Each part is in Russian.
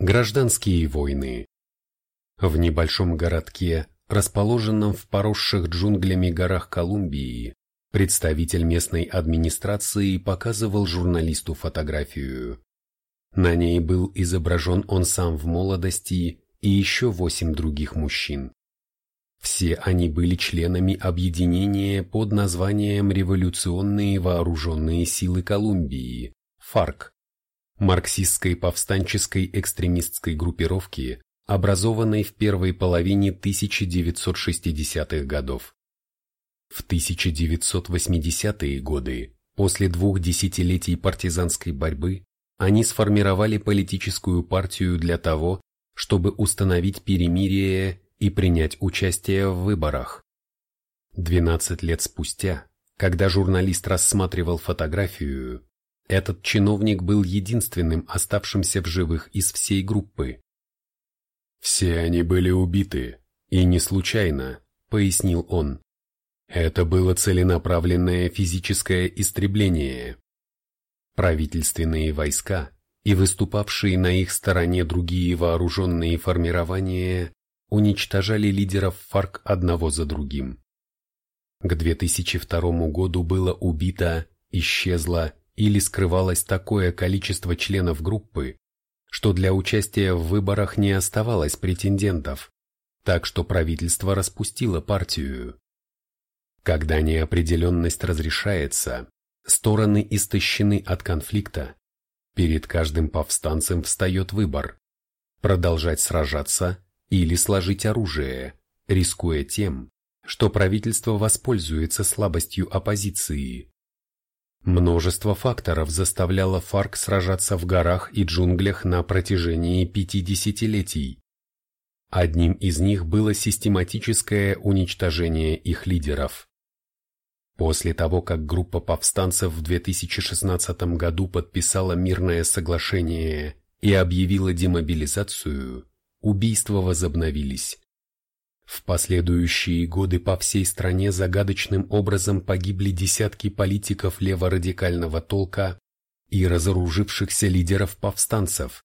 Гражданские войны. В небольшом городке, расположенном в поросших джунглями горах Колумбии, представитель местной администрации показывал журналисту фотографию. На ней был изображен он сам в молодости и еще восемь других мужчин. Все они были членами объединения под названием Революционные вооруженные силы Колумбии, ФАРК, марксистской повстанческой экстремистской группировки, образованной в первой половине 1960-х годов. В 1980-е годы, после двух десятилетий партизанской борьбы, они сформировали политическую партию для того, чтобы установить перемирие и принять участие в выборах. 12 лет спустя, когда журналист рассматривал фотографию, этот чиновник был единственным оставшимся в живых из всей группы. «Все они были убиты, и не случайно», — пояснил он. «Это было целенаправленное физическое истребление. Правительственные войска и выступавшие на их стороне другие вооруженные формирования уничтожали лидеров ФАРК одного за другим. К 2002 году было убито, исчезло или скрывалось такое количество членов группы, что для участия в выборах не оставалось претендентов, так что правительство распустило партию. Когда неопределенность разрешается, стороны истощены от конфликта, перед каждым повстанцем встает выбор – продолжать сражаться или сложить оружие, рискуя тем, что правительство воспользуется слабостью оппозиции. Множество факторов заставляло ФАРК сражаться в горах и джунглях на протяжении пяти десятилетий. Одним из них было систематическое уничтожение их лидеров. После того, как группа повстанцев в 2016 году подписала мирное соглашение и объявила демобилизацию, убийства возобновились. Последующие годы по всей стране загадочным образом погибли десятки политиков леворадикального толка и разоружившихся лидеров повстанцев,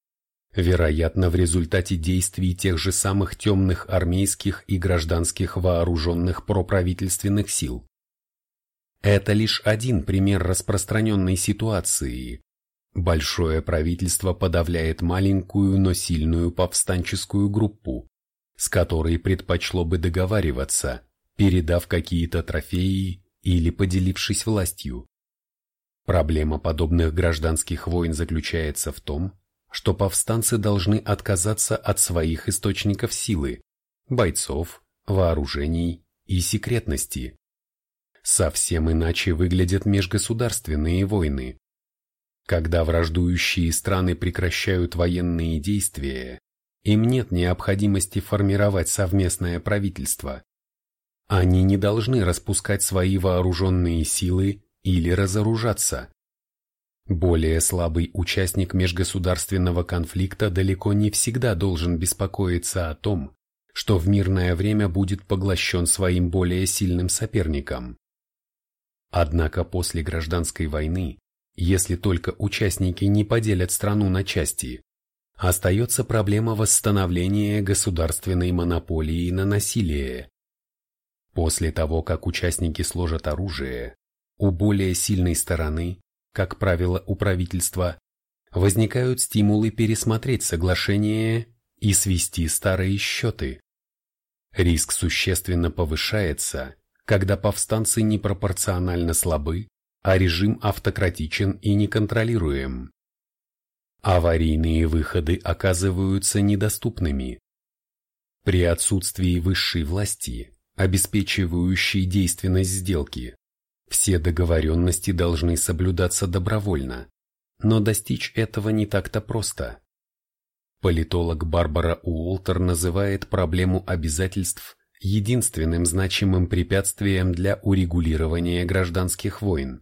вероятно в результате действий тех же самых темных армейских и гражданских вооруженных проправительственных сил. Это лишь один пример распространенной ситуации. Большое правительство подавляет маленькую, но сильную повстанческую группу, с которой предпочло бы договариваться, передав какие-то трофеи или поделившись властью. Проблема подобных гражданских войн заключается в том, что повстанцы должны отказаться от своих источников силы, бойцов, вооружений и секретности. Совсем иначе выглядят межгосударственные войны. Когда враждующие страны прекращают военные действия, им нет необходимости формировать совместное правительство. Они не должны распускать свои вооруженные силы или разоружаться. Более слабый участник межгосударственного конфликта далеко не всегда должен беспокоиться о том, что в мирное время будет поглощен своим более сильным соперником. Однако после гражданской войны, если только участники не поделят страну на части, остается проблема восстановления государственной монополии на насилие. После того, как участники сложат оружие, у более сильной стороны, как правило у правительства, возникают стимулы пересмотреть соглашение и свести старые счеты. Риск существенно повышается, когда повстанцы непропорционально слабы, а режим автократичен и неконтролируем. Аварийные выходы оказываются недоступными. При отсутствии высшей власти, обеспечивающей действенность сделки, все договоренности должны соблюдаться добровольно, но достичь этого не так-то просто. Политолог Барбара Уолтер называет проблему обязательств единственным значимым препятствием для урегулирования гражданских войн.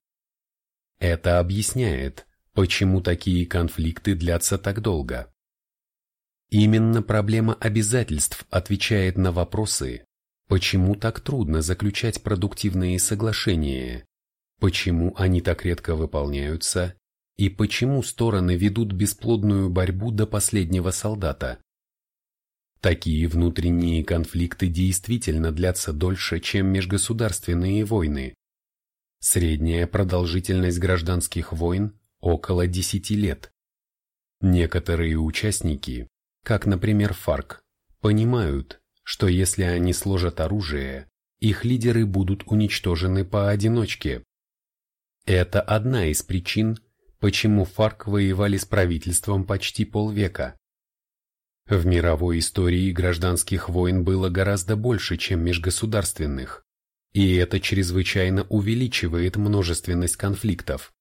Это объясняет, Почему такие конфликты длятся так долго? Именно проблема обязательств отвечает на вопросы, почему так трудно заключать продуктивные соглашения, почему они так редко выполняются и почему стороны ведут бесплодную борьбу до последнего солдата. Такие внутренние конфликты действительно длятся дольше, чем межгосударственные войны. Средняя продолжительность гражданских войн – около 10 лет. Некоторые участники, как, например, ФАРК, понимают, что если они сложат оружие, их лидеры будут уничтожены поодиночке. Это одна из причин, почему ФАРК воевали с правительством почти полвека. В мировой истории гражданских войн было гораздо больше, чем межгосударственных, и это чрезвычайно увеличивает множественность конфликтов.